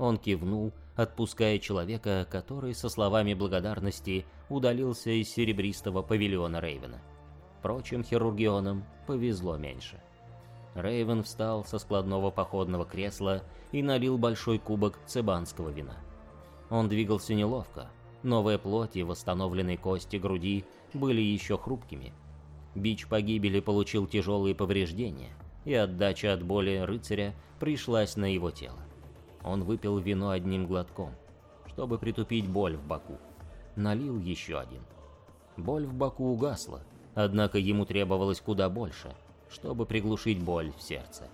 Он кивнул, отпуская человека, который со словами благодарности удалился из серебристого павильона Рейвена. Впрочем, хирургионам повезло меньше. Рейвен встал со складного походного кресла и налил большой кубок цебанского вина. Он двигался неловко, новая плоть и восстановленные кости груди были еще хрупкими. Бич погибели получил тяжелые повреждения, и отдача от боли рыцаря пришлась на его тело. Он выпил вино одним глотком, чтобы притупить боль в боку. Налил еще один. Боль в боку угасла, однако ему требовалось куда больше, чтобы приглушить боль в сердце.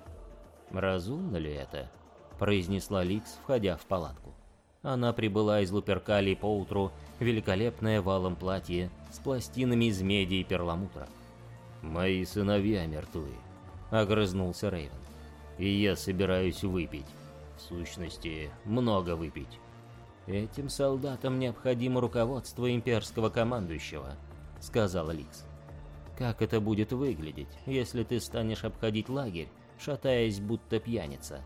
«Разумно ли это?» – произнесла Ликс, входя в палатку. Она прибыла из Луперкалии поутру, великолепное валом платье с пластинами из меди и перламутра. «Мои сыновья мертвы», — огрызнулся Рейвен. «И я собираюсь выпить. В сущности, много выпить». «Этим солдатам необходимо руководство имперского командующего», — сказала Ликс. «Как это будет выглядеть, если ты станешь обходить лагерь, шатаясь будто пьяница?»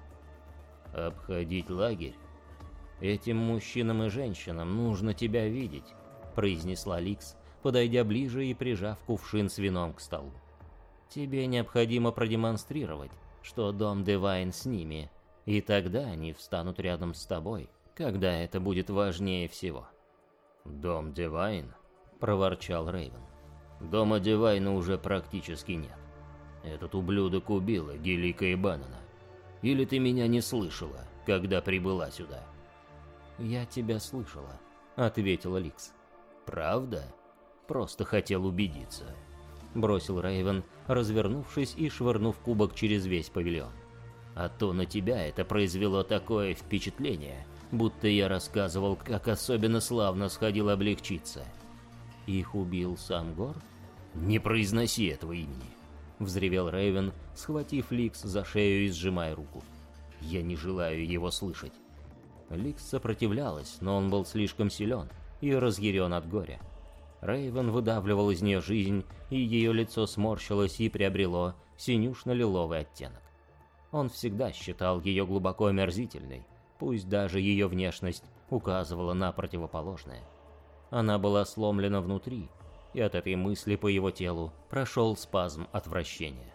«Обходить лагерь?» «Этим мужчинам и женщинам нужно тебя видеть», — произнесла Ликс, подойдя ближе и прижав кувшин с вином к столу. «Тебе необходимо продемонстрировать, что дом Девайн с ними, и тогда они встанут рядом с тобой, когда это будет важнее всего». «Дом Девайн?» — проворчал Рейвен. «Дома Девайна уже практически нет. Этот ублюдок убил Гелика и Банана. Или ты меня не слышала, когда прибыла сюда?» «Я тебя слышала», — ответила Ликс. «Правда?» Просто хотел убедиться. Бросил Рейвен, развернувшись и швырнув кубок через весь павильон. А то на тебя это произвело такое впечатление, будто я рассказывал, как особенно славно сходил облегчиться. Их убил сам Гор? Не произноси этого имени. Взревел Рейвен, схватив Ликс за шею и сжимая руку. Я не желаю его слышать. Ликс сопротивлялась, но он был слишком силен и разъярен от горя. Рейвен выдавливал из нее жизнь, и ее лицо сморщилось и приобрело синюшно-лиловый оттенок. Он всегда считал ее глубоко омерзительной, пусть даже ее внешность указывала на противоположное. Она была сломлена внутри, и от этой мысли по его телу прошел спазм отвращения.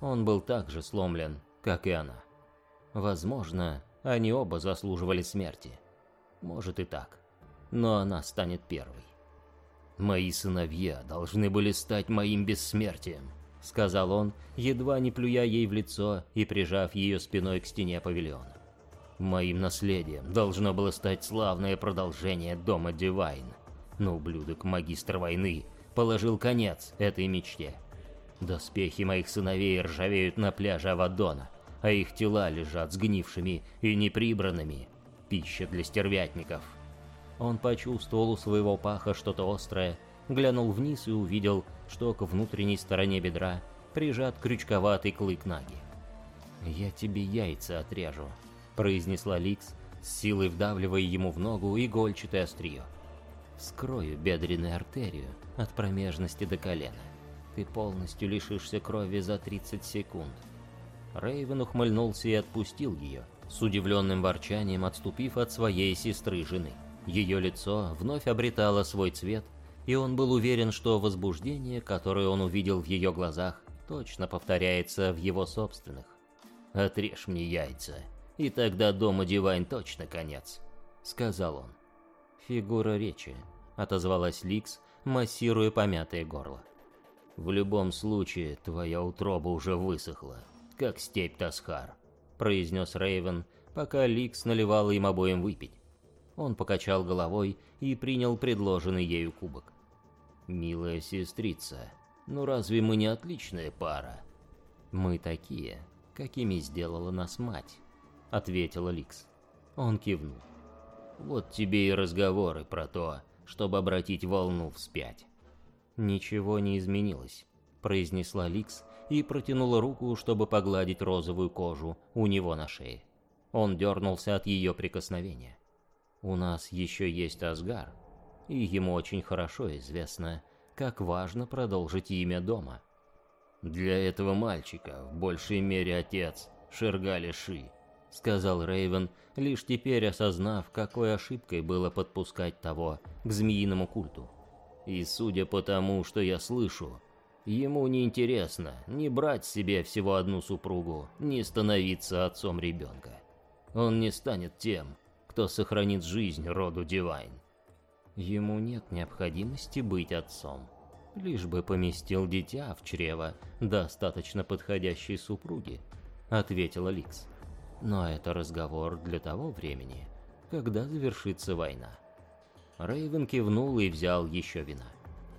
Он был так же сломлен, как и она. Возможно, они оба заслуживали смерти. Может и так. Но она станет первой. «Мои сыновья должны были стать моим бессмертием», — сказал он, едва не плюя ей в лицо и прижав ее спиной к стене павильона. «Моим наследием должно было стать славное продолжение дома Дивайн, но ублюдок-магистр войны положил конец этой мечте. Доспехи моих сыновей ржавеют на пляже Авадона, а их тела лежат сгнившими и неприбранными. Пища для стервятников». Он почувствовал у своего паха что-то острое, глянул вниз и увидел, что к внутренней стороне бедра прижат крючковатый клык наги. «Я тебе яйца отряжу», — произнесла Ликс, с силой вдавливая ему в ногу игольчатое острие. «Скрою бедренную артерию от промежности до колена. Ты полностью лишишься крови за 30 секунд». Рейвен ухмыльнулся и отпустил ее, с удивленным ворчанием отступив от своей сестры-жены. Ее лицо вновь обретало свой цвет, и он был уверен, что возбуждение, которое он увидел в ее глазах, точно повторяется в его собственных. «Отрежь мне яйца, и тогда дома Дивайн точно конец», — сказал он. «Фигура речи», — отозвалась Ликс, массируя помятое горло. «В любом случае, твоя утроба уже высохла, как степь Тасхар», — произнес Рейвен, пока Ликс наливала им обоим выпить. Он покачал головой и принял предложенный ею кубок. «Милая сестрица, ну разве мы не отличная пара?» «Мы такие, какими сделала нас мать», — ответила Ликс. Он кивнул. «Вот тебе и разговоры про то, чтобы обратить волну вспять». «Ничего не изменилось», — произнесла Ликс и протянула руку, чтобы погладить розовую кожу у него на шее. Он дернулся от ее прикосновения. У нас еще есть Асгар, и ему очень хорошо известно, как важно продолжить имя дома. Для этого мальчика в большей мере отец Шергали Ши, сказал Рейвен, лишь теперь осознав, какой ошибкой было подпускать того к змеиному культу. И судя по тому, что я слышу, ему не интересно ни брать себе всего одну супругу, ни становиться отцом ребенка. Он не станет тем, кто сохранит жизнь роду Дивайн. Ему нет необходимости быть отцом, лишь бы поместил дитя в чрево достаточно подходящей супруги, ответила Ликс. Но это разговор для того времени, когда завершится война. Рейвен кивнул и взял еще вина.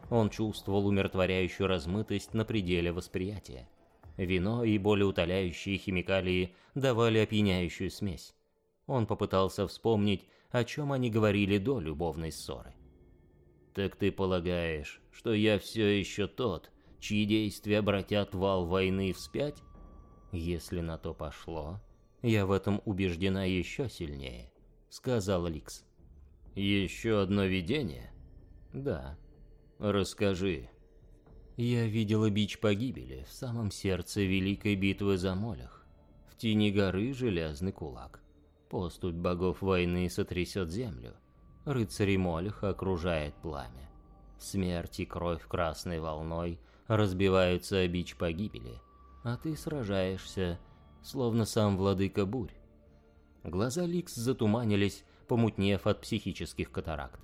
Он чувствовал умиротворяющую размытость на пределе восприятия. Вино и более утоляющие химикалии давали опьяняющую смесь. Он попытался вспомнить, о чем они говорили до любовной ссоры. «Так ты полагаешь, что я все еще тот, чьи действия обратят вал войны вспять? Если на то пошло, я в этом убеждена еще сильнее», — сказал Ликс. «Еще одно видение?» «Да». «Расскажи». Я видела бич погибели в самом сердце Великой битвы за Молях. В тени горы Железный Кулак. Поступь богов войны сотрясет землю. Рыцари Молеха окружает пламя. Смерть и кровь красной волной разбиваются о бич погибели, а ты сражаешься, словно сам владыка бурь. Глаза Ликс затуманились, помутнев от психических катаракт.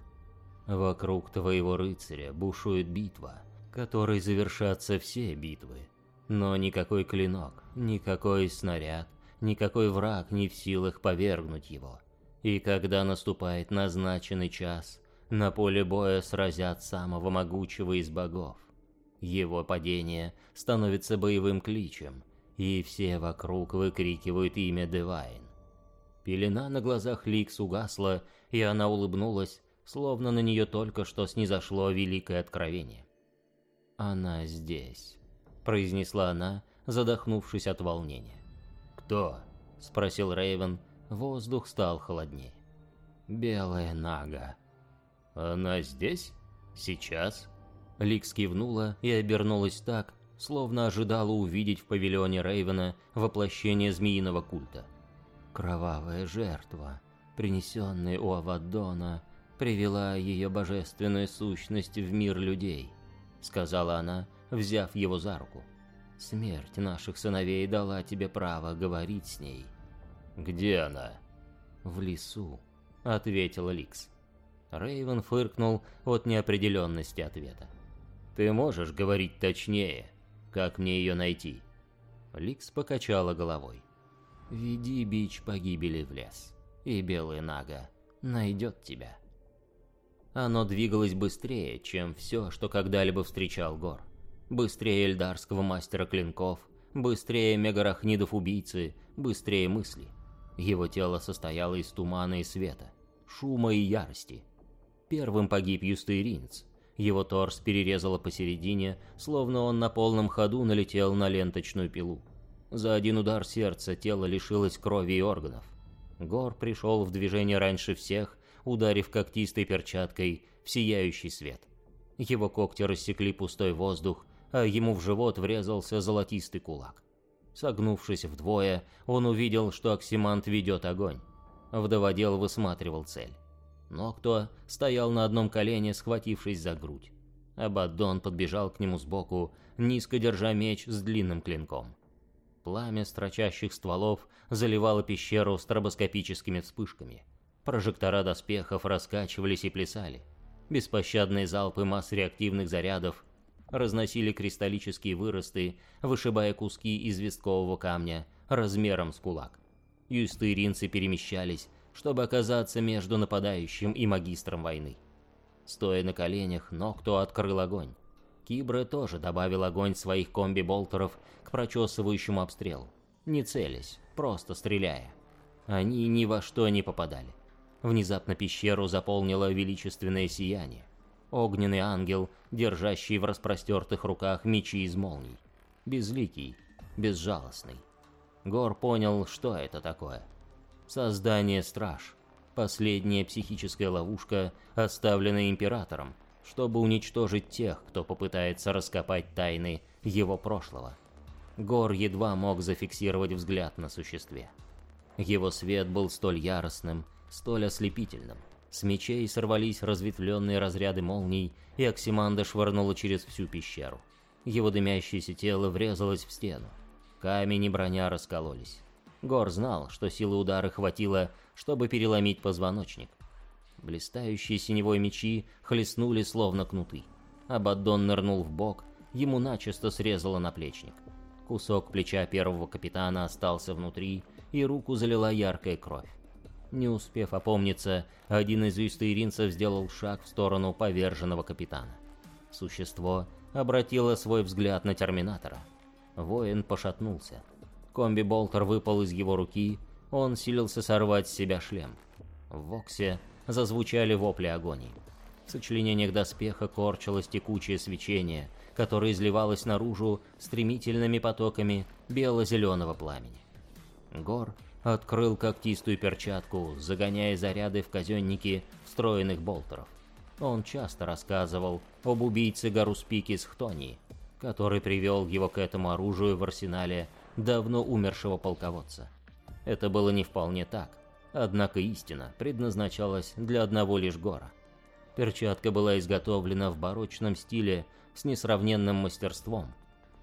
Вокруг твоего рыцаря бушует битва, которой завершатся все битвы. Но никакой клинок, никакой снаряд, никакой враг не в силах повергнуть его. И когда наступает назначенный час, на поле боя сразят самого могучего из богов. Его падение становится боевым кличем, и все вокруг выкрикивают имя Девайн. Пелена на глазах Ликс угасла, и она улыбнулась, словно на нее только что снизошло великое откровение. «Она здесь», — произнесла она, задохнувшись от волнения. «Кто?» — спросил Рейвен. Воздух стал холоднее. «Белая Нага». «Она здесь? Сейчас?» Ликс кивнула и обернулась так, словно ожидала увидеть в павильоне Рейвена воплощение змеиного культа. Кровавая жертва, принесенная у Авадона, привела ее божественную сущность в мир людей, сказала она, взяв его за руку. Смерть наших сыновей дала тебе право говорить с ней. Где она? В лесу, ответила Ликс. Рейвен фыркнул от неопределенности ответа. Ты можешь говорить точнее, как мне ее найти? Ликс покачала головой. Веди бич погибели в лес, и белый Нага найдет тебя. Оно двигалось быстрее, чем все, что когда-либо встречал Гор. Быстрее эльдарского мастера клинков, быстрее мегарахнидов-убийцы, быстрее мысли. Его тело состояло из тумана и света, шума и ярости. Первым погиб юстыринец. Его торс перерезало посередине, словно он на полном ходу налетел на ленточную пилу. За один удар сердца тело лишилось крови и органов. Гор пришел в движение раньше всех, ударив когтистой перчаткой в сияющий свет. Его когти рассекли пустой воздух, а ему в живот врезался золотистый кулак. Согнувшись вдвое, он увидел, что Оксимант ведет огонь. Вдоводел высматривал цель. Но кто стоял на одном колене, схватившись за грудь. Абаддон подбежал к нему сбоку, низко держа меч с длинным клинком. Пламя строчащих стволов заливало пещеру стробоскопическими вспышками. Прожектора доспехов раскачивались и плясали. Беспощадные залпы масс реактивных зарядов разносили кристаллические выросты, вышибая куски известкового камня размером с кулак. Юстыринцы перемещались, чтобы оказаться между нападающим и магистром войны. Стоя на коленях, Нокто открыл огонь. Кибра тоже добавил огонь своих комби-болтеров к прочесывающему обстрелу. Не целясь, просто стреляя. Они ни во что не попадали. Внезапно пещеру заполнило величественное сияние огненный ангел, держащий в распростертых руках мечи из молний. Безликий, безжалостный. Гор понял, что это такое. Создание страж. Последняя психическая ловушка, оставленная императором, чтобы уничтожить тех, кто попытается раскопать тайны его прошлого. Гор едва мог зафиксировать взгляд на существе. Его свет был столь яростным, столь ослепительным. С мечей сорвались разветвленные разряды молний, и Оксиманда швырнула через всю пещеру. Его дымящееся тело врезалось в стену. Камень и броня раскололись. Гор знал, что силы удара хватило, чтобы переломить позвоночник. Блистающие синевой мечи хлестнули словно кнуты. Абаддон нырнул в бок, ему начисто срезало наплечник. Кусок плеча первого капитана остался внутри, и руку залила яркая кровь. Не успев опомниться, один из юстаиринцев сделал шаг в сторону поверженного капитана. Существо обратило свой взгляд на Терминатора. Воин пошатнулся. Комби-болтер выпал из его руки, он силился сорвать с себя шлем. В Воксе зазвучали вопли агонии. В сочленениях доспеха корчилось текучее свечение, которое изливалось наружу стремительными потоками бело-зеленого пламени. Гор открыл когтистую перчатку, загоняя заряды в казенники встроенных болтеров. Он часто рассказывал об убийце Гаруспики с Хтонии, который привел его к этому оружию в арсенале давно умершего полководца. Это было не вполне так, однако истина предназначалась для одного лишь Гора. Перчатка была изготовлена в барочном стиле с несравненным мастерством,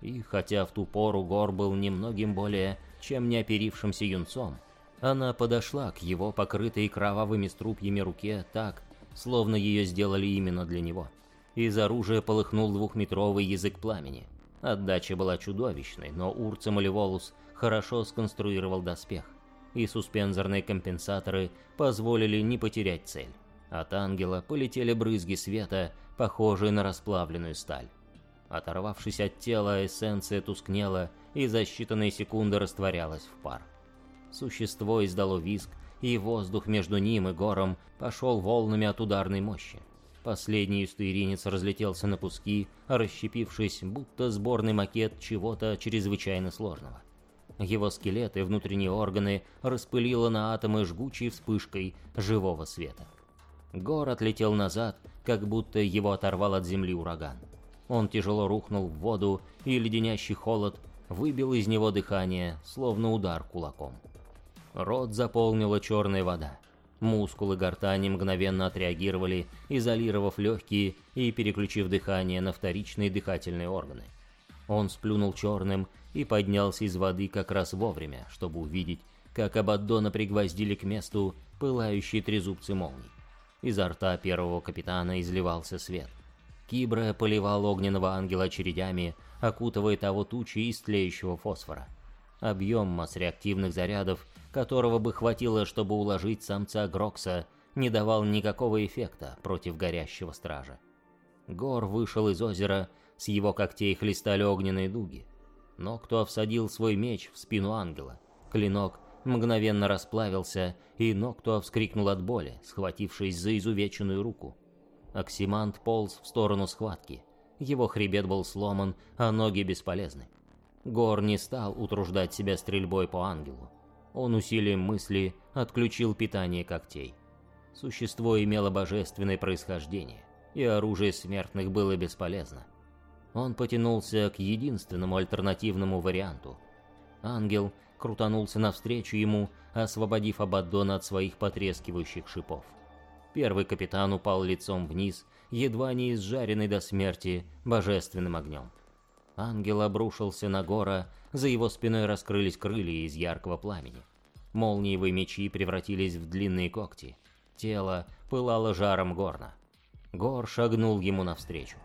и хотя в ту пору Гор был немногим более чем неоперившимся юнцом, она подошла к его покрытой кровавыми струпьями руке так, словно ее сделали именно для него. Из оружия полыхнул двухметровый язык пламени. Отдача была чудовищной, но Урца Малеволус хорошо сконструировал доспех, и суспензорные компенсаторы позволили не потерять цель. От ангела полетели брызги света, похожие на расплавленную сталь. Оторвавшись от тела, эссенция тускнела и за считанные секунды растворялась в пар. Существо издало визг, и воздух между ним и гором пошел волнами от ударной мощи. Последний юстыринец разлетелся на куски, расщепившись, будто сборный макет чего-то чрезвычайно сложного. Его скелет и внутренние органы распылило на атомы жгучей вспышкой живого света. Гор отлетел назад, как будто его оторвал от земли ураган. Он тяжело рухнул в воду, и леденящий холод выбил из него дыхание, словно удар кулаком. Рот заполнила черная вода. Мускулы гортани мгновенно отреагировали, изолировав легкие и переключив дыхание на вторичные дыхательные органы. Он сплюнул черным и поднялся из воды как раз вовремя, чтобы увидеть, как Абаддона пригвоздили к месту пылающие трезубцы молний. Изо рта первого капитана изливался свет. Кибра поливал огненного ангела очередями, окутывая того тучи из тлеющего фосфора. Объем масс реактивных зарядов, которого бы хватило, чтобы уложить самца Грокса, не давал никакого эффекта против горящего стража. Гор вышел из озера, с его когтей хлестали огненные дуги. Но кто всадил свой меч в спину ангела? Клинок мгновенно расплавился, и Ноктуа вскрикнул от боли, схватившись за изувеченную руку. Оксимант полз в сторону схватки. Его хребет был сломан, а ноги бесполезны. Гор не стал утруждать себя стрельбой по ангелу. Он усилием мысли отключил питание когтей. Существо имело божественное происхождение, и оружие смертных было бесполезно. Он потянулся к единственному альтернативному варианту. Ангел крутанулся навстречу ему, освободив Абаддона от своих потрескивающих шипов. Первый капитан упал лицом вниз, едва не изжаренный до смерти божественным огнем. Ангел обрушился на Гора, за его спиной раскрылись крылья из яркого пламени. Молниевые мечи превратились в длинные когти. Тело пылало жаром горна. Гор шагнул ему навстречу.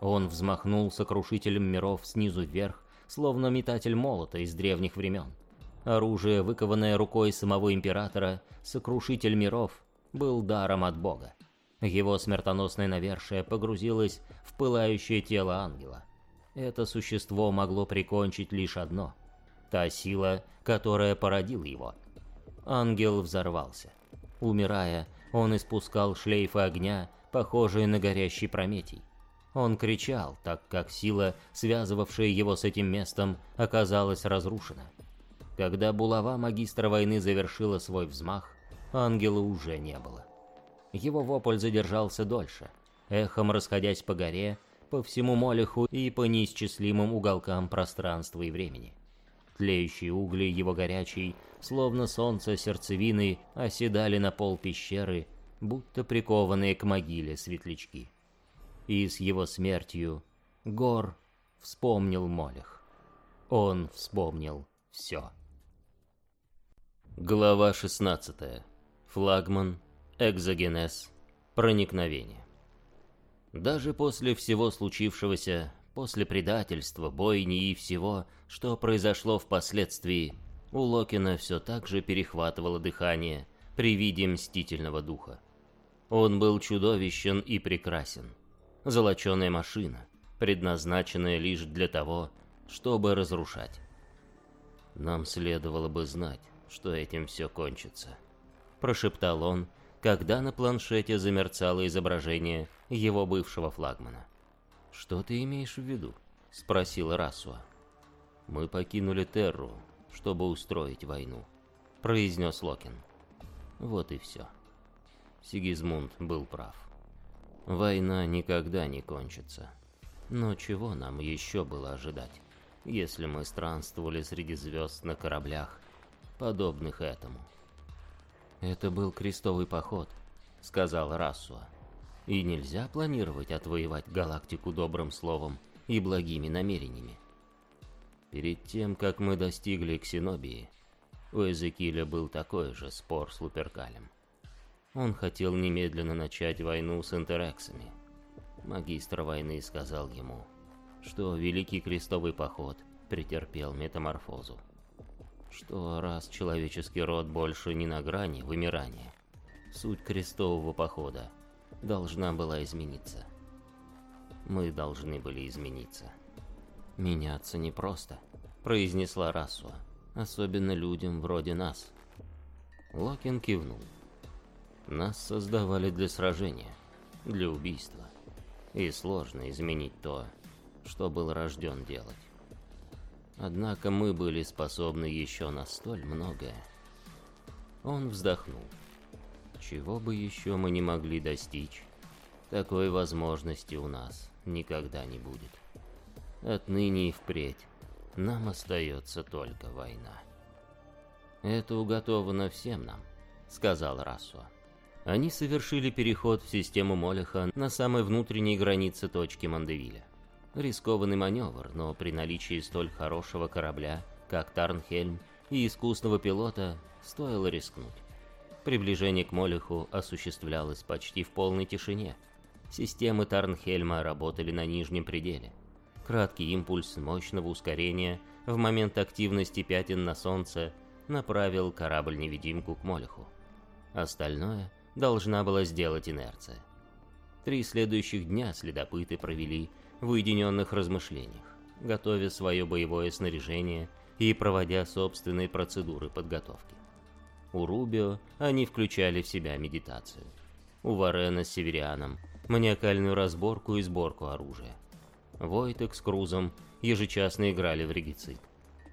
Он взмахнул сокрушителем миров снизу вверх, словно метатель молота из древних времен. Оружие, выкованное рукой самого императора, сокрушитель миров, был даром от Бога. Его смертоносное навершие погрузилось в пылающее тело ангела. Это существо могло прикончить лишь одно — та сила, которая породила его. Ангел взорвался. Умирая, он испускал шлейфы огня, похожие на горящий прометий. Он кричал, так как сила, связывавшая его с этим местом, оказалась разрушена. Когда булава магистра войны завершила свой взмах, ангела уже не было. Его вопль задержался дольше, эхом расходясь по горе, по всему Молеху и по неисчислимым уголкам пространства и времени. Тлеющие угли его горячей, словно солнце сердцевины, оседали на пол пещеры, будто прикованные к могиле светлячки. И с его смертью Гор вспомнил Молех. Он вспомнил все. Глава 16. Флагман, экзогенез, проникновение. Даже после всего случившегося, после предательства, бойни и всего, что произошло впоследствии, у Локина все так же перехватывало дыхание при виде мстительного духа. Он был чудовищен и прекрасен. Золоченая машина, предназначенная лишь для того, чтобы разрушать. Нам следовало бы знать, что этим все кончится. Прошептал он, когда на планшете замерцало изображение его бывшего флагмана. «Что ты имеешь в виду?» — спросил Расуа. «Мы покинули Терру, чтобы устроить войну», — произнес Локин. Вот и все. Сигизмунд был прав. Война никогда не кончится. Но чего нам еще было ожидать, если мы странствовали среди звезд на кораблях, подобных этому? «Это был крестовый поход», — сказал Рассуа. «И нельзя планировать отвоевать галактику добрым словом и благими намерениями. Перед тем, как мы достигли Ксенобии, у Эзекииля был такой же спор с Луперкалем. Он хотел немедленно начать войну с интерексами. Магистр войны сказал ему, что Великий Крестовый Поход претерпел метаморфозу что раз человеческий род больше не на грани вымирания, суть крестового похода должна была измениться. Мы должны были измениться. Меняться непросто, произнесла Расуа, особенно людям вроде нас. Локин кивнул. Нас создавали для сражения, для убийства. И сложно изменить то, что был рожден делать. Однако мы были способны еще на столь многое. Он вздохнул. Чего бы еще мы не могли достичь, такой возможности у нас никогда не будет. Отныне и впредь нам остается только война. Это уготовано всем нам, сказал Расуа. Они совершили переход в систему Молеха на самой внутренней границе точки Мандевиля. Рискованный маневр, но при наличии столь хорошего корабля, как Тарнхельм, и искусного пилота, стоило рискнуть. Приближение к Молеху осуществлялось почти в полной тишине. Системы Тарнхельма работали на нижнем пределе. Краткий импульс мощного ускорения в момент активности пятен на Солнце направил корабль-невидимку к Молеху. Остальное должна была сделать инерция. Три следующих дня следопыты провели в уединенных размышлениях, готовя свое боевое снаряжение и проводя собственные процедуры подготовки. У Рубио они включали в себя медитацию. У Варена с Северианом маниакальную разборку и сборку оружия. Войтек с Крузом ежечасно играли в регицид.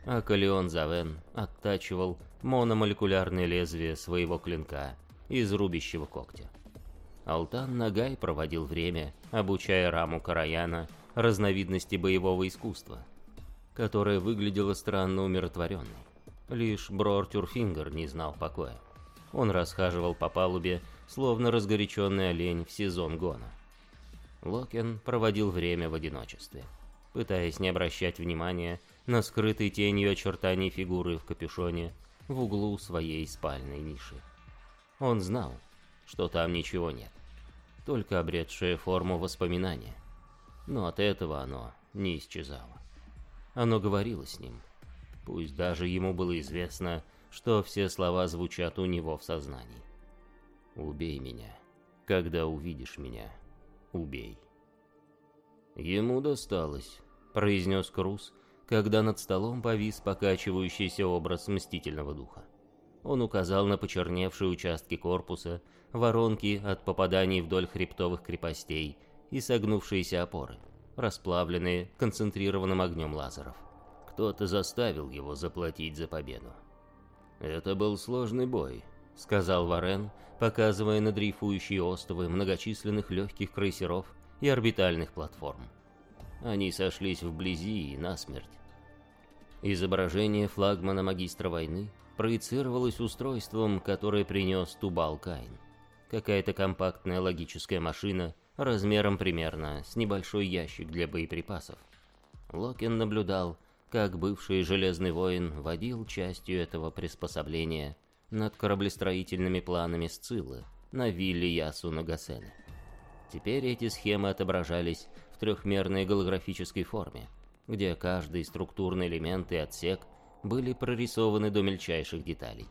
А Калеон Завен оттачивал мономолекулярное лезвие своего клинка из рубящего когтя. Алтан Нагай проводил время, обучая Раму Караяна разновидности боевого искусства, которое выглядело странно умиротворенной. Лишь Брор Тюрфингер не знал покоя. Он расхаживал по палубе, словно разгоряченный олень в сезон гона. Локен проводил время в одиночестве, пытаясь не обращать внимания на скрытые тенью очертания фигуры в капюшоне в углу своей спальной ниши. Он знал, что там ничего нет, только обретшее форму воспоминания. Но от этого оно не исчезало. Оно говорило с ним, пусть даже ему было известно, что все слова звучат у него в сознании. «Убей меня. Когда увидишь меня, убей». «Ему досталось», — произнес Круз, когда над столом повис покачивающийся образ мстительного духа. Он указал на почерневшие участки корпуса, воронки от попаданий вдоль хребтовых крепостей и согнувшиеся опоры, расплавленные концентрированным огнем лазеров. Кто-то заставил его заплатить за победу. «Это был сложный бой», — сказал Варен, показывая на дрейфующие остовы многочисленных легких крейсеров и орбитальных платформ. Они сошлись вблизи и насмерть. Изображение флагмана магистра войны проецировалось устройством, которое принес Тубал Кайн. Какая-то компактная логическая машина размером примерно с небольшой ящик для боеприпасов. Локин наблюдал, как бывший Железный Воин водил частью этого приспособления над кораблестроительными планами Сциллы на вилле Ясу Нагасене. Теперь эти схемы отображались в трехмерной голографической форме, где каждый структурный элемент и отсек были прорисованы до мельчайших деталей.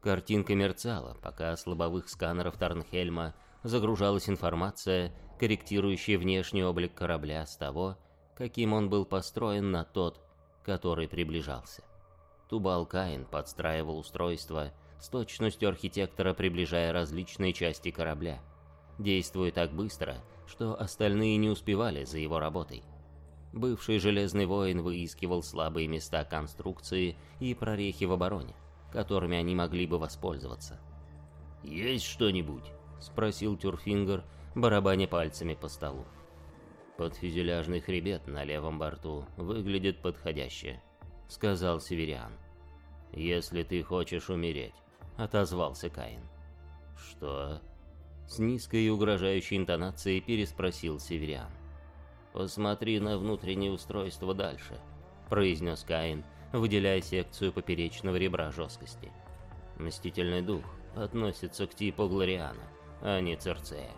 Картинка мерцала, пока с лобовых сканеров Тарнхельма загружалась информация, корректирующая внешний облик корабля с того, каким он был построен на тот, который приближался. Тубал Каин подстраивал устройство с точностью архитектора, приближая различные части корабля, действуя так быстро, что остальные не успевали за его работой. Бывший Железный Воин выискивал слабые места конструкции и прорехи в обороне, которыми они могли бы воспользоваться. «Есть что-нибудь?» — спросил Тюрфингер, барабаня пальцами по столу. «Подфюзеляжный хребет на левом борту выглядит подходяще», — сказал Севериан. «Если ты хочешь умереть», — отозвался Каин. «Что?» С низкой и угрожающей интонацией переспросил Севериан. «Посмотри на внутреннее устройство дальше», — произнес Каин, выделяя секцию поперечного ребра жесткости. «Мстительный дух относится к типу Глориана, а не Церцея.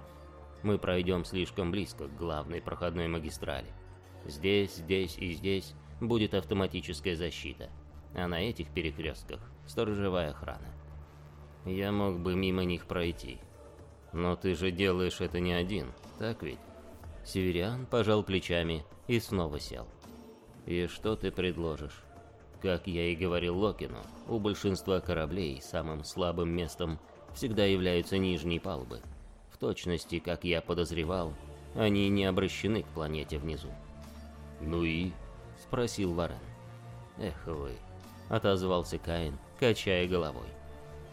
Мы пройдем слишком близко к главной проходной магистрали. Здесь, здесь и здесь будет автоматическая защита, а на этих перекрестках — сторожевая охрана. Я мог бы мимо них пройти. Но ты же делаешь это не один, так ведь?» Севериан пожал плечами и снова сел. «И что ты предложишь?» Как я и говорил Локину, у большинства кораблей самым слабым местом всегда являются нижние палубы. В точности, как я подозревал, они не обращены к планете внизу. «Ну и?» — спросил Варен. «Эх вы», — отозвался Каин, качая головой.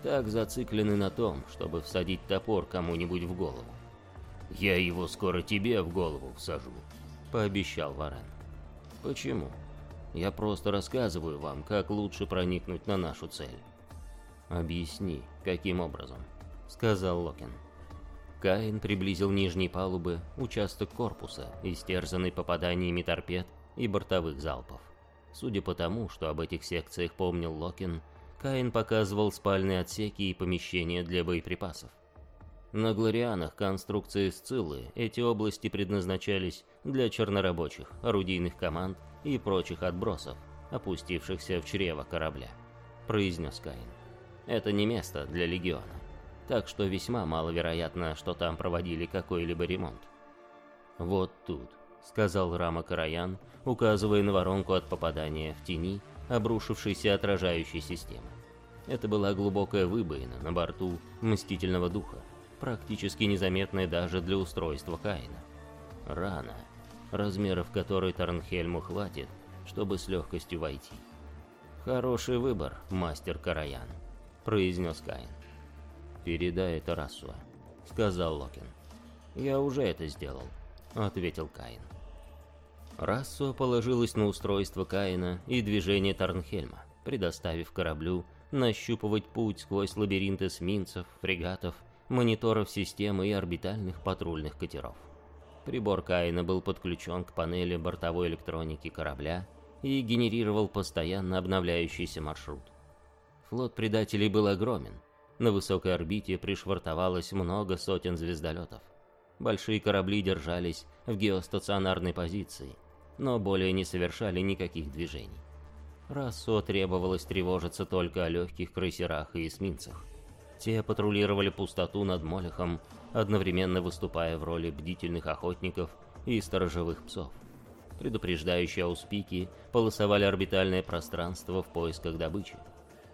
«Так зациклены на том, чтобы всадить топор кому-нибудь в голову. «Я его скоро тебе в голову всажу», — пообещал Варен. «Почему? Я просто рассказываю вам, как лучше проникнуть на нашу цель». «Объясни, каким образом», — сказал Локин. Каин приблизил нижние палубы, участок корпуса, истерзанный попаданиями торпед и бортовых залпов. Судя по тому, что об этих секциях помнил Локин, Каин показывал спальные отсеки и помещения для боеприпасов. На Глорианах конструкции Сциллы эти области предназначались для чернорабочих, орудийных команд и прочих отбросов, опустившихся в чрево корабля, произнес Каин. Это не место для легиона, так что весьма маловероятно, что там проводили какой-либо ремонт. «Вот тут», — сказал Рама Караян, указывая на воронку от попадания в тени, обрушившейся отражающей системы. Это была глубокая выбоина на борту Мстительного Духа, практически незаметная даже для устройства Каина. Рана, размеров которой Тарнхельму хватит, чтобы с легкостью войти. «Хороший выбор, мастер Караян», — произнес Каин. «Передай это Расуа», — сказал Локин. «Я уже это сделал», — ответил Каин. Рассуа положилась на устройство Каина и движение Тарнхельма, предоставив кораблю нащупывать путь сквозь лабиринт эсминцев, фрегатов мониторов системы и орбитальных патрульных катеров. Прибор Каина был подключен к панели бортовой электроники корабля и генерировал постоянно обновляющийся маршрут. Флот предателей был огромен. На высокой орбите пришвартовалось много сотен звездолетов. Большие корабли держались в геостационарной позиции, но более не совершали никаких движений. Рассо требовалось тревожиться только о легких крейсерах и эсминцах. Те патрулировали пустоту над Молехом, одновременно выступая в роли бдительных охотников и сторожевых псов. Предупреждающие ауспики полосовали орбитальное пространство в поисках добычи.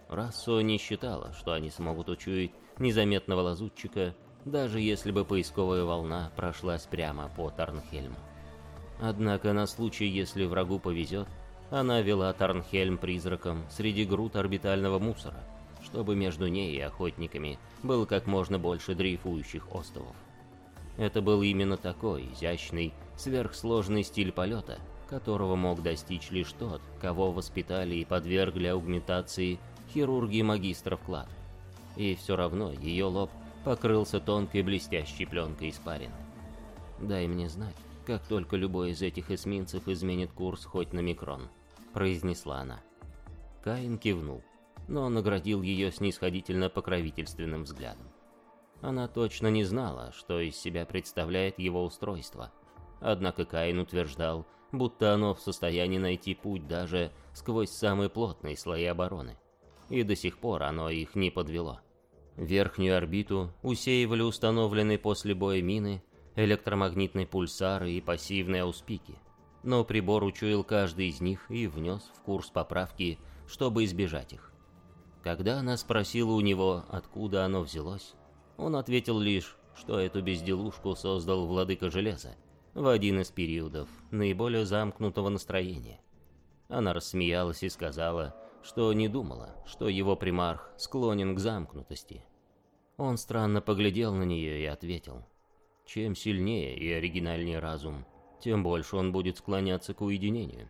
Рассо не считала, что они смогут учуять незаметного лазутчика, даже если бы поисковая волна прошлась прямо по Тарнхельму. Однако на случай, если врагу повезет, она вела Тарнхельм призраком среди груд орбитального мусора, чтобы между ней и охотниками было как можно больше дрейфующих островов. Это был именно такой изящный, сверхсложный стиль полета, которого мог достичь лишь тот, кого воспитали и подвергли аугментации хирурги магистров клад. И все равно ее лоб покрылся тонкой блестящей пленкой испарины. «Дай мне знать, как только любой из этих эсминцев изменит курс хоть на микрон», — произнесла она. Каин кивнул, но наградил ее снисходительно покровительственным взглядом. Она точно не знала, что из себя представляет его устройство. Однако Каин утверждал, будто оно в состоянии найти путь даже сквозь самые плотные слои обороны. И до сих пор оно их не подвело. Верхнюю орбиту усеивали установленные после боя мины, электромагнитные пульсары и пассивные ауспики. Но прибор учуял каждый из них и внес в курс поправки, чтобы избежать их. Когда она спросила у него, откуда оно взялось, он ответил лишь, что эту безделушку создал владыка железа в один из периодов наиболее замкнутого настроения. Она рассмеялась и сказала, что не думала, что его примарх склонен к замкнутости. Он странно поглядел на нее и ответил, чем сильнее и оригинальнее разум, тем больше он будет склоняться к уединению.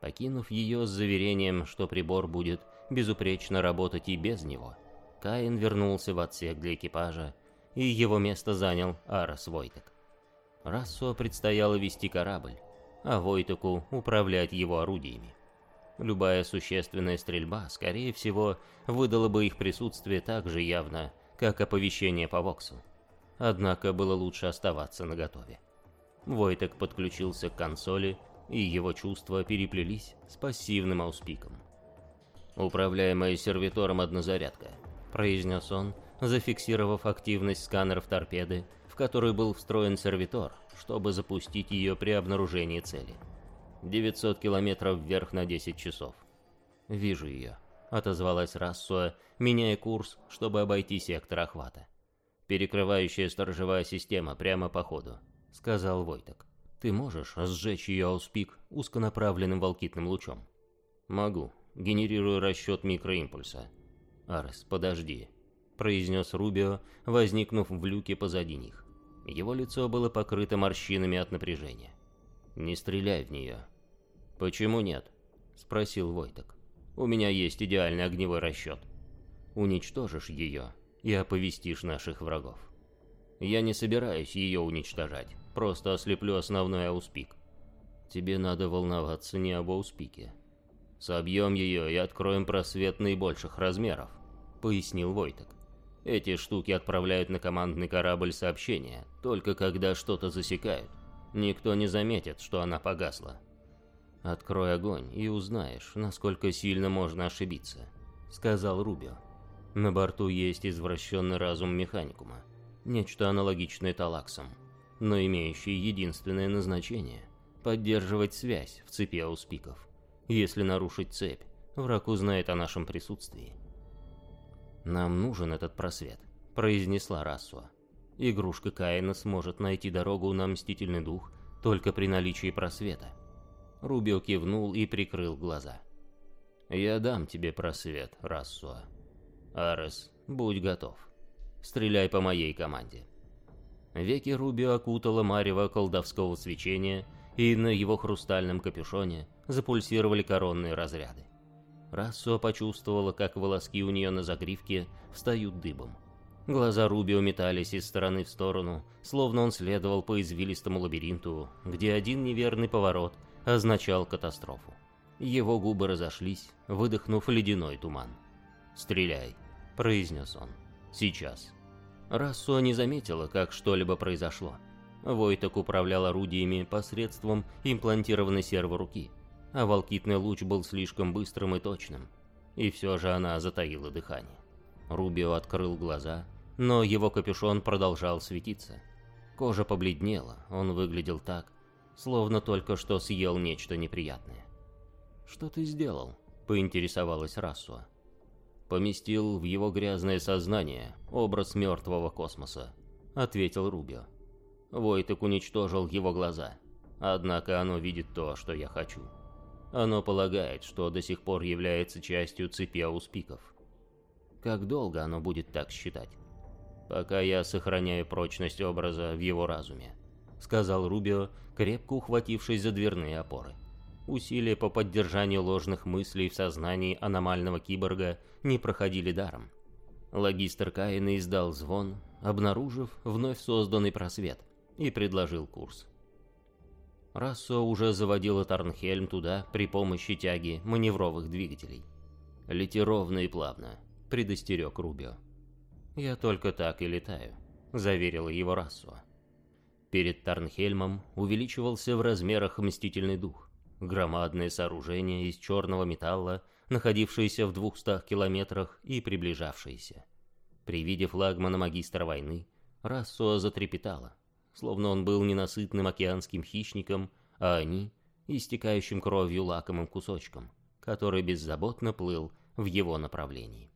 Покинув ее с заверением, что прибор будет безупречно работать и без него, Каин вернулся в отсек для экипажа, и его место занял Арас Войтек. Рассо предстояло вести корабль, а Войтеку управлять его орудиями. Любая существенная стрельба, скорее всего, выдала бы их присутствие так же явно, как оповещение по Воксу. Однако было лучше оставаться наготове. Войтек подключился к консоли, и его чувства переплелись с пассивным ауспиком. Управляемая сервитором однозарядка — произнес он, зафиксировав активность сканеров торпеды, в которую был встроен сервитор, чтобы запустить ее при обнаружении цели. 900 километров вверх на 10 часов. «Вижу ее», — отозвалась Рассуа, меняя курс, чтобы обойти сектор охвата. «Перекрывающая сторожевая система прямо по ходу», — сказал Войток. «Ты можешь сжечь ее ауспик узконаправленным волкитным лучом?» «Могу. Генерирую расчет микроимпульса», «Арес, подожди», — произнес Рубио, возникнув в люке позади них. Его лицо было покрыто морщинами от напряжения. «Не стреляй в нее». «Почему нет?» — спросил Войток. «У меня есть идеальный огневой расчет. Уничтожишь ее и оповестишь наших врагов. Я не собираюсь ее уничтожать, просто ослеплю основной ауспик. Тебе надо волноваться не об ауспике, Собьем ее и откроем просвет наибольших размеров», — пояснил Войтек. «Эти штуки отправляют на командный корабль сообщения, только когда что-то засекают. Никто не заметит, что она погасла. Открой огонь и узнаешь, насколько сильно можно ошибиться», — сказал Рубио. «На борту есть извращенный разум механикума, нечто аналогичное талаксам, но имеющий единственное назначение — поддерживать связь в цепи ауспиков. Если нарушить цепь, враг узнает о нашем присутствии. «Нам нужен этот просвет», — произнесла Расуа. «Игрушка Каина сможет найти дорогу на Мстительный Дух только при наличии просвета». Рубио кивнул и прикрыл глаза. «Я дам тебе просвет, Рассуа. Арес, будь готов. Стреляй по моей команде». Веки Рубио окутала марево колдовского свечения, и на его хрустальном капюшоне запульсировали коронные разряды. Рассо почувствовала, как волоски у нее на загривке встают дыбом. Глаза Рубио метались из стороны в сторону, словно он следовал по извилистому лабиринту, где один неверный поворот означал катастрофу. Его губы разошлись, выдохнув ледяной туман. «Стреляй», — произнес он. «Сейчас». Рассо не заметила, как что-либо произошло. Войток управлял орудиями посредством имплантированной серворуки, а волкитный луч был слишком быстрым и точным. И все же она затаила дыхание. Рубио открыл глаза, но его капюшон продолжал светиться. Кожа побледнела, он выглядел так, словно только что съел нечто неприятное. «Что ты сделал?» — поинтересовалась Рассуа. «Поместил в его грязное сознание образ мертвого космоса», — ответил Рубио. Войтек уничтожил его глаза. Однако оно видит то, что я хочу. Оно полагает, что до сих пор является частью цепи ауспиков. Как долго оно будет так считать? Пока я сохраняю прочность образа в его разуме. — сказал Рубио, крепко ухватившись за дверные опоры. Усилия по поддержанию ложных мыслей в сознании аномального киборга не проходили даром. Логистр Каина издал звон, обнаружив вновь созданный просвет, и предложил курс. Рассо уже заводила Тарнхельм туда при помощи тяги маневровых двигателей. «Лети ровно и плавно», — предостерег Рубио. «Я только так и летаю», — заверила его Рассо. Перед Тарнхельмом увеличивался в размерах мстительный дух. Громадное сооружение из черного металла находившиеся в двухстах километрах и приближавшиеся. При виде флагмана магистра войны Рассуа затрепетала, словно он был ненасытным океанским хищником, а они — истекающим кровью лакомым кусочком, который беззаботно плыл в его направлении.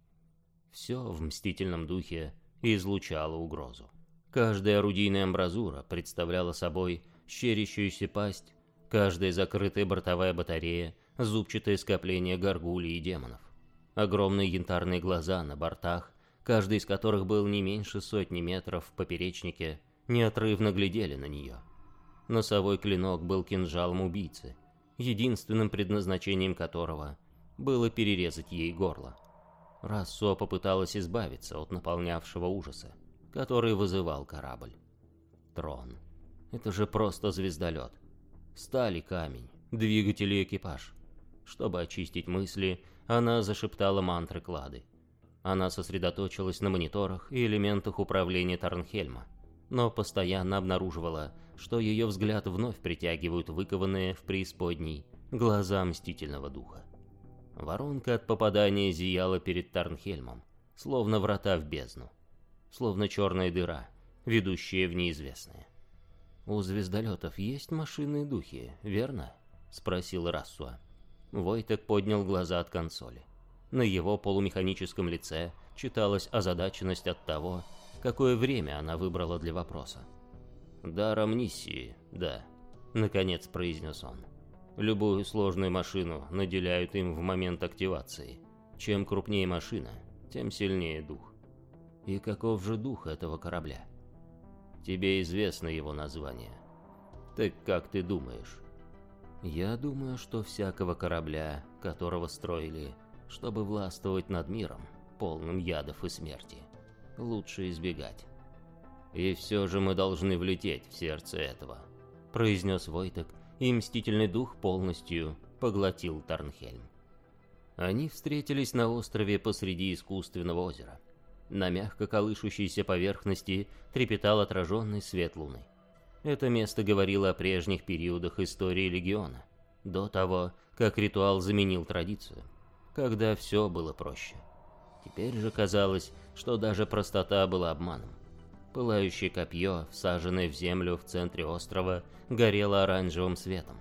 Все в мстительном духе излучало угрозу. Каждая орудийная амбразура представляла собой щерящуюся пасть, каждая закрытая бортовая батарея — зубчатое скопление горгулей и демонов. Огромные янтарные глаза на бортах, каждый из которых был не меньше сотни метров в поперечнике, неотрывно глядели на нее. Носовой клинок был кинжалом убийцы, единственным предназначением которого было перерезать ей горло. Рассо попыталась избавиться от наполнявшего ужаса, который вызывал корабль. Трон. Это же просто звездолет. Стали камень, двигатели и экипаж. Чтобы очистить мысли, она зашептала мантры клады. Она сосредоточилась на мониторах и элементах управления Тарнхельма, но постоянно обнаруживала, что ее взгляд вновь притягивают выкованные в преисподней глаза мстительного духа. Воронка от попадания зияла перед Тарнхельмом, словно врата в бездну, словно черная дыра, ведущая в неизвестное. «У звездолетов есть машинные духи, верно?» — спросил Рассуа. Войтек поднял глаза от консоли. На его полумеханическом лице читалась озадаченность от того, какое время она выбрала для вопроса. «Дар амнисии, да», — наконец произнес он. «Любую сложную машину наделяют им в момент активации. Чем крупнее машина, тем сильнее дух. И каков же дух этого корабля? Тебе известно его название. Так как ты думаешь?» Я думаю, что всякого корабля, которого строили, чтобы властвовать над миром, полным ядов и смерти, лучше избегать. И все же мы должны влететь в сердце этого, произнес Войтек, и мстительный дух полностью поглотил Тарнхельм. Они встретились на острове посреди искусственного озера. На мягко колышущейся поверхности трепетал отраженный свет луны. Это место говорило о прежних периодах истории Легиона, до того, как ритуал заменил традицию, когда все было проще. Теперь же казалось, что даже простота была обманом. Пылающее копье, всаженное в землю в центре острова, горело оранжевым светом,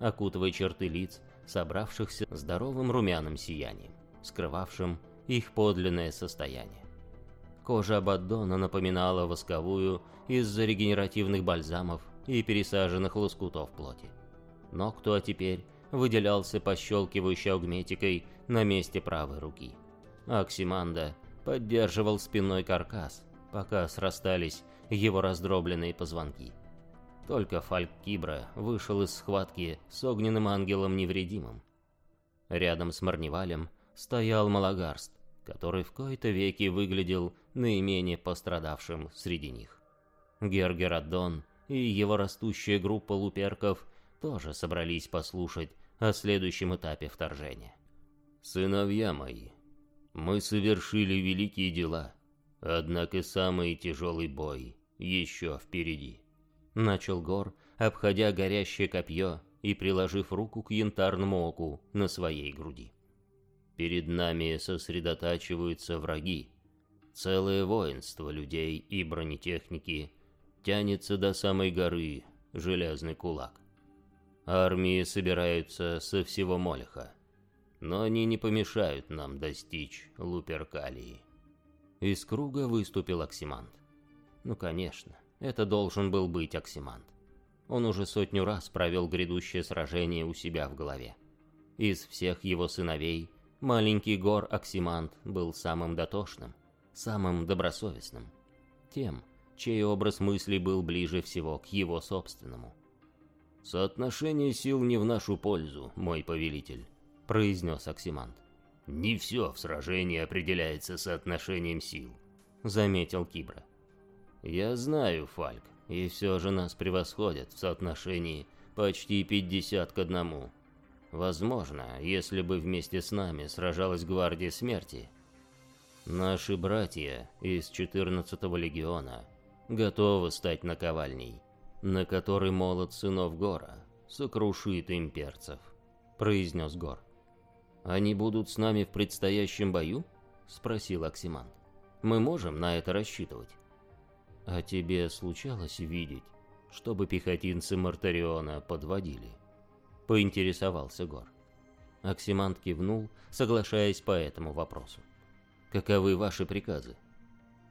окутывая черты лиц, собравшихся здоровым румяным сиянием, скрывавшим их подлинное состояние. Кожа Абаддона напоминала восковую из-за регенеративных бальзамов и пересаженных лоскутов плоти. Но кто теперь выделялся пощелкивающей аугметикой на месте правой руки. Оксиманда поддерживал спинной каркас, пока срастались его раздробленные позвонки. Только Фальк Кибра вышел из схватки с огненным ангелом невредимым. Рядом с Марневалем стоял Малагарст, который в кои-то веки выглядел наименее пострадавшим среди них. Гергерадон и его растущая группа луперков тоже собрались послушать о следующем этапе вторжения. «Сыновья мои, мы совершили великие дела, однако самый тяжелый бой еще впереди», — начал Гор, обходя горящее копье и приложив руку к янтарному оку на своей груди. Перед нами сосредотачиваются враги. Целое воинство людей и бронетехники тянется до самой горы Железный Кулак. Армии собираются со всего Молеха, но они не помешают нам достичь Луперкалии. Из круга выступил Оксимант. Ну, конечно, это должен был быть Оксимант. Он уже сотню раз провел грядущее сражение у себя в голове. Из всех его сыновей Маленький гор Оксимант был самым дотошным, самым добросовестным. Тем, чей образ мыслей был ближе всего к его собственному. «Соотношение сил не в нашу пользу, мой повелитель», — произнес Оксимант. «Не все в сражении определяется соотношением сил», — заметил Кибра. «Я знаю, Фальк, и все же нас превосходят в соотношении почти 50 к одному. Возможно, если бы вместе с нами сражалась Гвардия Смерти, наши братья из 14-го легиона готовы стать наковальней, на которой молот сынов Гора сокрушит имперцев», — произнес Гор. «Они будут с нами в предстоящем бою?» — спросил Оксимант. «Мы можем на это рассчитывать?» «А тебе случалось видеть, чтобы пехотинцы Мартариона подводили?» Поинтересовался Гор. Оксимант кивнул, соглашаясь по этому вопросу. «Каковы ваши приказы?»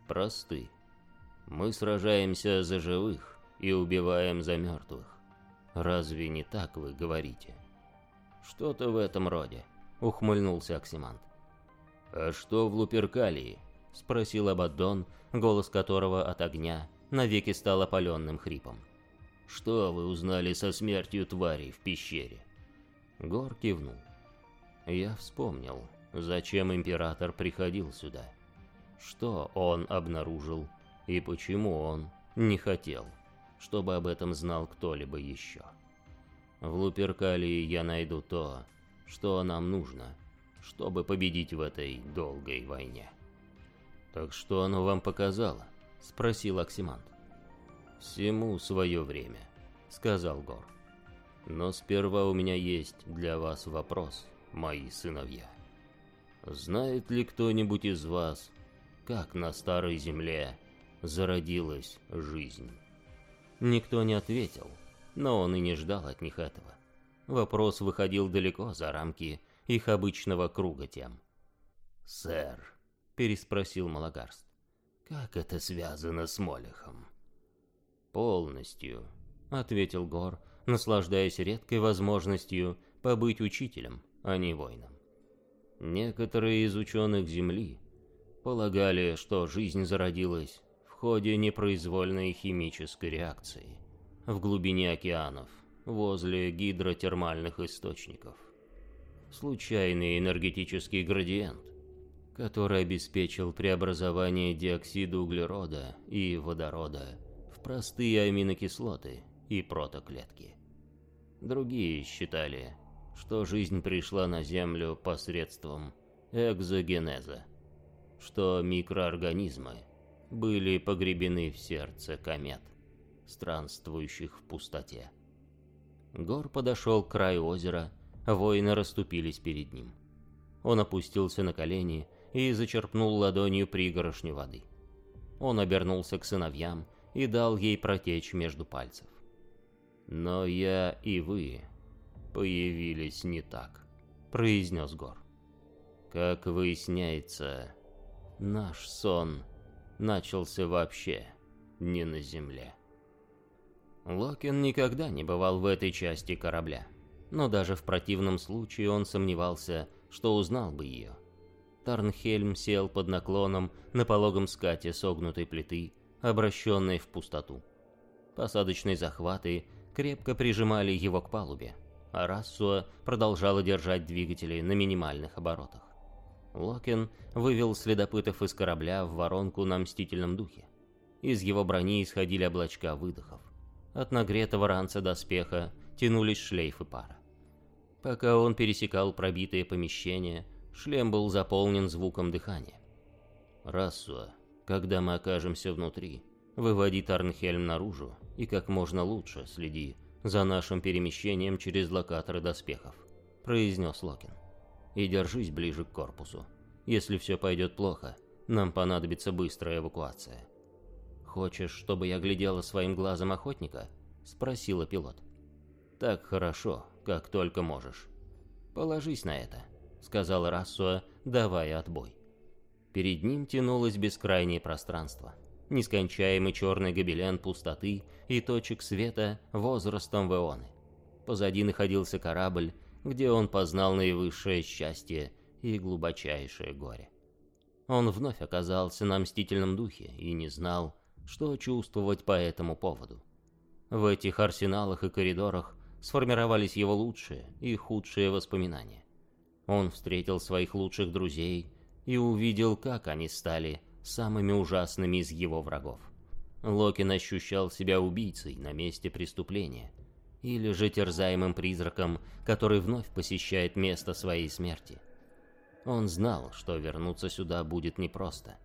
«Просты. Мы сражаемся за живых и убиваем за мертвых. Разве не так вы говорите?» «Что-то в этом роде», — ухмыльнулся Оксимант. «А что в Луперкалии?» — спросил Абаддон, голос которого от огня навеки стал опаленным хрипом. «Что вы узнали со смертью тварей в пещере?» Гор кивнул. Я вспомнил, зачем император приходил сюда. Что он обнаружил и почему он не хотел, чтобы об этом знал кто-либо еще. В Луперкалии я найду то, что нам нужно, чтобы победить в этой долгой войне. «Так что оно вам показало?» — спросил Оксимант. «Всему свое время», — сказал Гор. «Но сперва у меня есть для вас вопрос, мои сыновья. Знает ли кто-нибудь из вас, как на Старой Земле зародилась жизнь?» Никто не ответил, но он и не ждал от них этого. Вопрос выходил далеко за рамки их обычного круга тем. «Сэр», — переспросил Малагарст, — «как это связано с Молехом?» «Полностью», — ответил Гор, наслаждаясь редкой возможностью побыть учителем, а не воином. Некоторые из ученых Земли полагали, что жизнь зародилась в ходе непроизвольной химической реакции в глубине океанов, возле гидротермальных источников. Случайный энергетический градиент, который обеспечил преобразование диоксида углерода и водорода в простые аминокислоты и протоклетки. Другие считали, что жизнь пришла на Землю посредством экзогенеза, что микроорганизмы были погребены в сердце комет, странствующих в пустоте. Гор подошел к краю озера, воины расступились перед ним. Он опустился на колени и зачерпнул ладонью пригорошню воды. Он обернулся к сыновьям и дал ей протечь между пальцев. «Но я и вы появились не так», — произнес Гор. «Как выясняется, наш сон начался вообще не на земле». Локин никогда не бывал в этой части корабля, но даже в противном случае он сомневался, что узнал бы ее. Тарнхельм сел под наклоном на пологом скате согнутой плиты, обращенной в пустоту. Посадочные захваты крепко прижимали его к палубе, а Рассуа продолжала держать двигатели на минимальных оборотах. Локин вывел следопытов из корабля в воронку на мстительном духе. Из его брони исходили облачка выдохов. От нагретого ранца доспеха тянулись шлейфы пара. Пока он пересекал пробитые помещения, шлем был заполнен звуком дыхания. «Рассуа, когда мы окажемся внутри, выводи Тарнхельм наружу и как можно лучше следи за нашим перемещением через локаторы доспехов», — произнес Локин. «И держись ближе к корпусу. Если все пойдет плохо, нам понадобится быстрая эвакуация». «Хочешь, чтобы я глядела своим глазом охотника?» — спросила пилот. «Так хорошо, как только можешь. Положись на это», — сказал Рассуа, давая отбой. Перед ним тянулось бескрайнее пространство, нескончаемый черный гобелен пустоты и точек света возрастом в ионы. Позади находился корабль, где он познал наивысшее счастье и глубочайшее горе. Он вновь оказался на мстительном духе и не знал, что чувствовать по этому поводу. В этих арсеналах и коридорах сформировались его лучшие и худшие воспоминания. Он встретил своих лучших друзей и увидел, как они стали самыми ужасными из его врагов. Локин ощущал себя убийцей на месте преступления, или же терзаемым призраком, который вновь посещает место своей смерти. Он знал, что вернуться сюда будет непросто.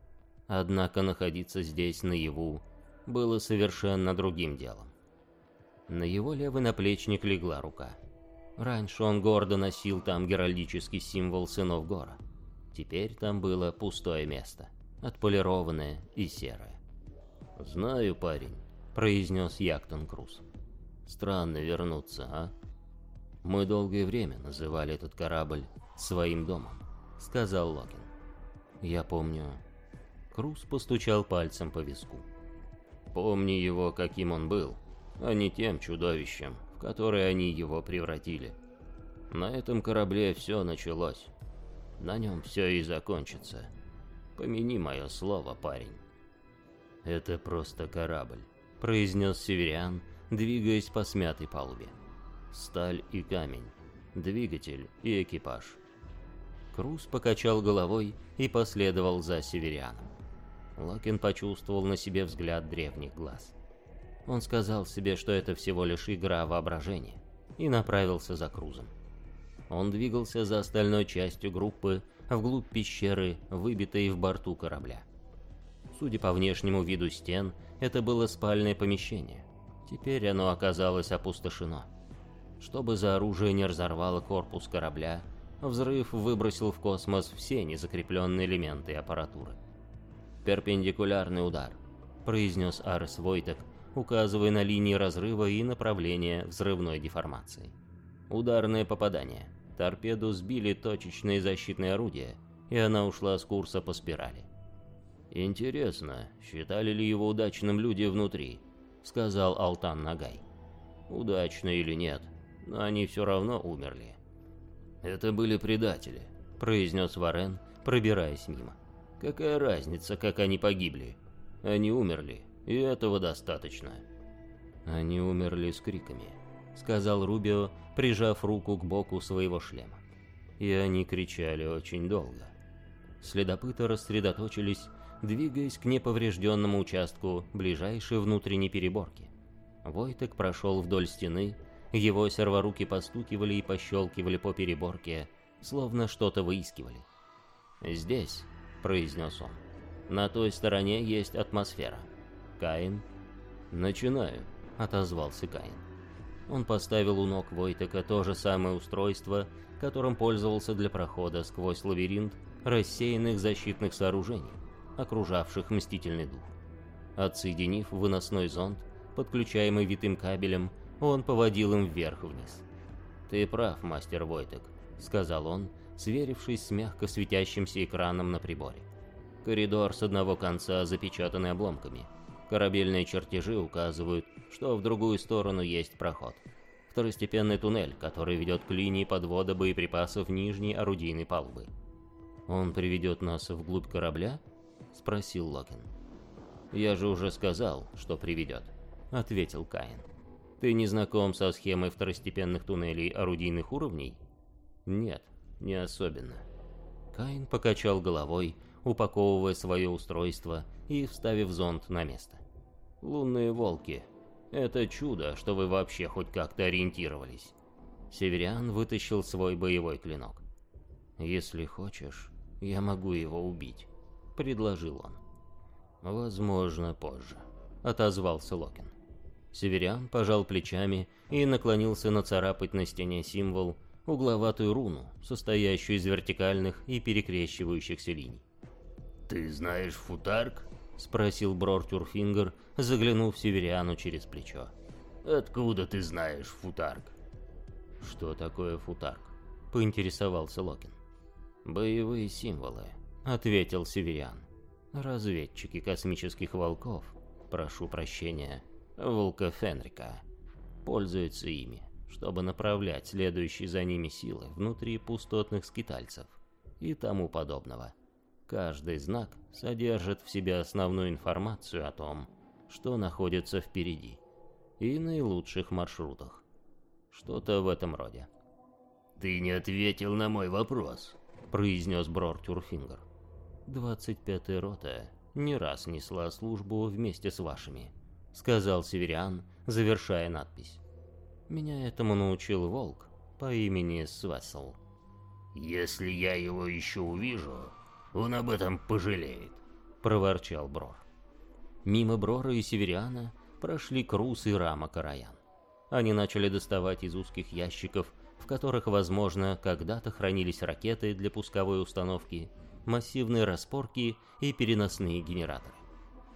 Однако находиться здесь наяву было совершенно другим делом. На его левый наплечник легла рука. Раньше он гордо носил там геральдический символ сынов Гора. Теперь там было пустое место, отполированное и серое. «Знаю, парень», — произнес Яктон Круз. «Странно вернуться, а? Мы долгое время называли этот корабль своим домом сказал Логин. Я помню. Круз постучал пальцем по виску. Помни его, каким он был, а не тем чудовищем, в которое они его превратили. На этом корабле все началось. На нем все и закончится. Помяни мое слово, парень. Это просто корабль, произнес Северян, двигаясь по смятой палубе. Сталь и камень, двигатель и экипаж. Круз покачал головой и последовал за северяном. Локин почувствовал на себе взгляд древних глаз. Он сказал себе, что это всего лишь игра воображения, и направился за Крузом. Он двигался за остальной частью группы вглубь пещеры, выбитой в борту корабля. Судя по внешнему виду стен, это было спальное помещение. Теперь оно оказалось опустошено. Чтобы за оружие не разорвало корпус корабля, взрыв выбросил в космос все незакрепленные элементы аппаратуры. «Перпендикулярный удар», — произнес Арес Войтек, указывая на линии разрыва и направление взрывной деформации. Ударное попадание. Торпеду сбили точечные защитные орудия, и она ушла с курса по спирали. «Интересно, считали ли его удачным люди внутри?» — сказал Алтан Нагай. «Удачно или нет, но они все равно умерли. «Это были предатели», — произнес Варен, пробираясь мимо. «Какая разница, как они погибли? Они умерли, и этого достаточно». «Они умерли с криками», — сказал Рубио, прижав руку к боку своего шлема. И они кричали очень долго. Следопыты рассредоточились, двигаясь к неповрежденному участку ближайшей внутренней переборки. Войтек прошел вдоль стены, его серворуки постукивали и пощелкивали по переборке, словно что-то выискивали. «Здесь», — произнес он, — «на той стороне есть атмосфера. Каин?» «Начинаю», — отозвался Каин. Он поставил у ног Войтека то же самое устройство, которым пользовался для прохода сквозь лабиринт рассеянных защитных сооружений, окружавших Мстительный Дух. Отсоединив выносной зонд, подключаемый витым кабелем, он поводил им вверх-вниз. «Ты прав, мастер Войтек», — сказал он, сверившись с мягко светящимся экраном на приборе. Коридор с одного конца запечатанный обломками. Корабельные чертежи указывают, что в другую сторону есть проход. Второстепенный туннель, который ведет к линии подвода боеприпасов нижней орудийной палубы. «Он приведет нас вглубь корабля?» — спросил Локин. «Я же уже сказал, что приведет», — ответил Каин. Ты не знаком со схемой второстепенных туннелей орудийных уровней? Нет, не особенно. Каин покачал головой, упаковывая свое устройство и вставив зонд на место. Лунные волки. Это чудо, что вы вообще хоть как-то ориентировались. Северян вытащил свой боевой клинок. «Если хочешь, я могу его убить», — предложил он. «Возможно, позже», — отозвался Локин. Северян пожал плечами и наклонился нацарапать на стене символ, угловатую руну, состоящую из вертикальных и перекрещивающихся линий. «Ты знаешь футарк?» — спросил Брор Тюрфингер, заглянув Северяну через плечо. «Откуда ты знаешь футарк?» «Что такое футарк?» — поинтересовался Локин. «Боевые символы», — ответил Северян. «Разведчики космических волков, прошу прощения, Волка Фенрика, пользуются ими, чтобы направлять следующие за ними силы внутри пустотных скитальцев и тому подобного. Каждый знак содержит в себе основную информацию о том, что находится впереди, и наилучших маршрутах. Что-то в этом роде. «Ты не ответил на мой вопрос», — произнес Брор Тюрфингер. «Двадцать пятая рота не раз несла службу вместе с вашими», — сказал Севериан, завершая надпись. «Меня этому научил волк по имени Свесл». «Если я его еще увижу, он об этом пожалеет», — проворчал Брор. Мимо Брора и Севериана прошли Крус и Рама Караян. Они начали доставать из узких ящиков, в которых, возможно, когда-то хранились ракеты для пусковой установки, массивные распорки и переносные генераторы.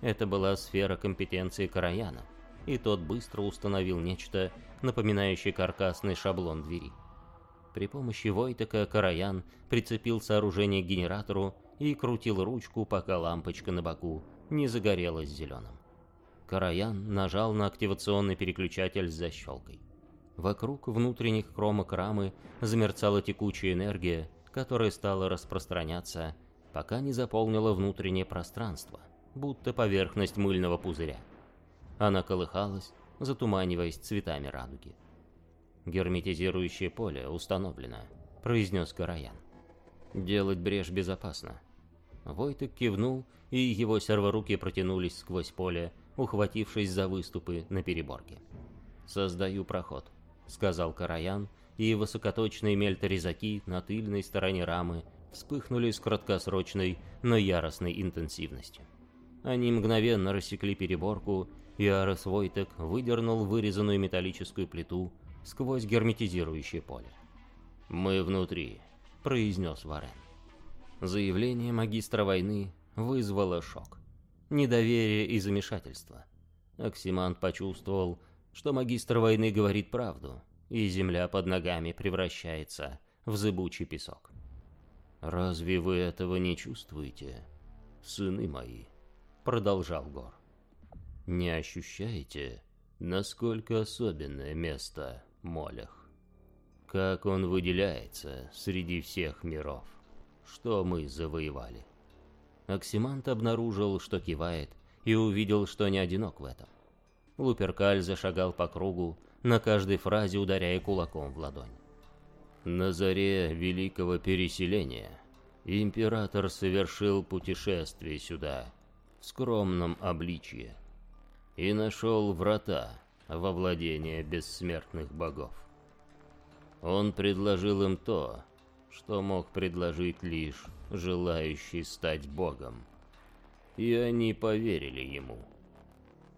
Это была сфера компетенции Караяна, и тот быстро установил нечто, напоминающее каркасный шаблон двери. При помощи Войтека Караян прицепил сооружение к генератору и крутил ручку, пока лампочка на боку не загорелась зеленым. Караян нажал на активационный переключатель с защелкой. Вокруг внутренних кромок рамы замерцала текучая энергия, которая стала распространяться, пока не заполнила внутреннее пространство, будто поверхность мыльного пузыря. Она колыхалась, затуманиваясь цветами радуги. «Герметизирующее поле установлено», — произнес Караян. «Делать брешь безопасно». Войтек кивнул, и его серворуки протянулись сквозь поле, ухватившись за выступы на переборке. «Создаю проход», — сказал Караян, и высокоточные мельторезаки на тыльной стороне рамы вспыхнули с краткосрочной, но яростной интенсивностью. Они мгновенно рассекли переборку, и Арес Войтек выдернул вырезанную металлическую плиту, сквозь герметизирующее поле. «Мы внутри», — произнес Варен. Заявление магистра войны вызвало шок. Недоверие и замешательство. Оксимант почувствовал, что магистр войны говорит правду, и земля под ногами превращается в зыбучий песок. «Разве вы этого не чувствуете, сыны мои?» — продолжал Гор. «Не ощущаете, насколько особенное место Молях. Как он выделяется среди всех миров, что мы завоевали. Оксимант обнаружил, что кивает, и увидел, что не одинок в этом. Луперкаль зашагал по кругу, на каждой фразе ударяя кулаком в ладонь. На заре Великого Переселения император совершил путешествие сюда в скромном обличье и нашел врата, во владение бессмертных богов. Он предложил им то, что мог предложить лишь желающий стать богом. И они поверили ему.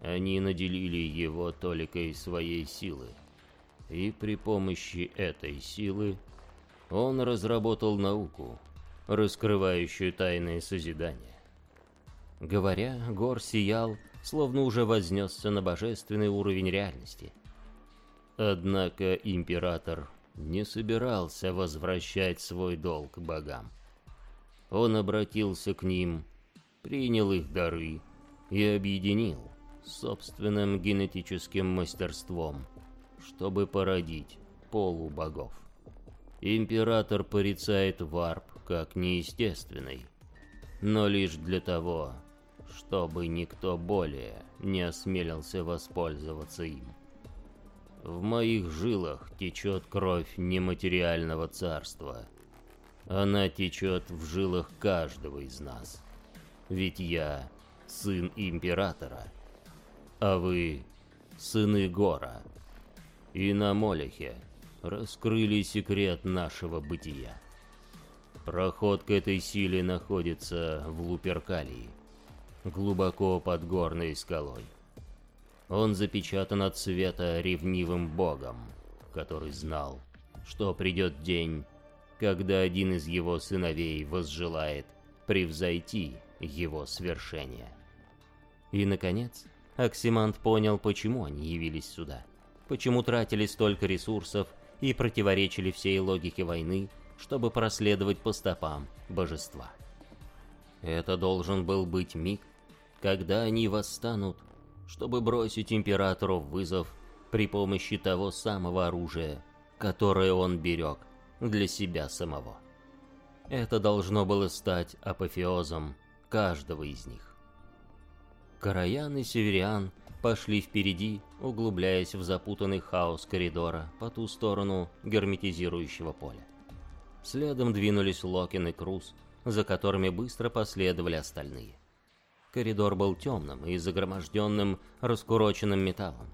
Они наделили его толикой своей силы. И при помощи этой силы он разработал науку, раскрывающую тайные созидания. Говоря, Гор сиял словно уже вознесся на божественный уровень реальности. Однако император не собирался возвращать свой долг богам. Он обратился к ним, принял их дары и объединил собственным генетическим мастерством, чтобы породить полубогов. Император порицает варп как неестественный, но лишь для того, чтобы никто более не осмелился воспользоваться им. В моих жилах течет кровь нематериального царства. Она течет в жилах каждого из нас. Ведь я сын императора, а вы сыны Гора. И на Молехе раскрыли секрет нашего бытия. Проход к этой силе находится в Луперкалии глубоко под горной скалой. Он запечатан от света ревнивым богом, который знал, что придет день, когда один из его сыновей возжелает превзойти его свершение. И, наконец, Оксимант понял, почему они явились сюда, почему тратили столько ресурсов и противоречили всей логике войны, чтобы проследовать по стопам божества. Это должен был быть миг, когда они восстанут, чтобы бросить императору вызов при помощи того самого оружия, которое он берег для себя самого. Это должно было стать апофеозом каждого из них. Караян и Севериан пошли впереди, углубляясь в запутанный хаос коридора по ту сторону герметизирующего поля. Следом двинулись Локин и Круз, за которыми быстро последовали остальные. Коридор был темным и загроможденным раскуроченным металлом.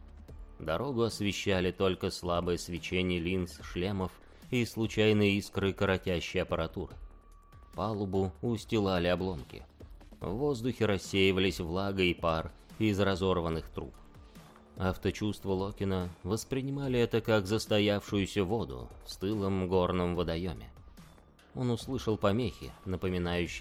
Дорогу освещали только слабое свечение линз шлемов и случайные искры коротящей аппаратуры. Палубу устилали обломки. В воздухе рассеивались влага и пар из разорванных труб. Авточувства Локина воспринимали это как застоявшуюся воду в стылом горном водоеме. Он услышал помехи, напоминающие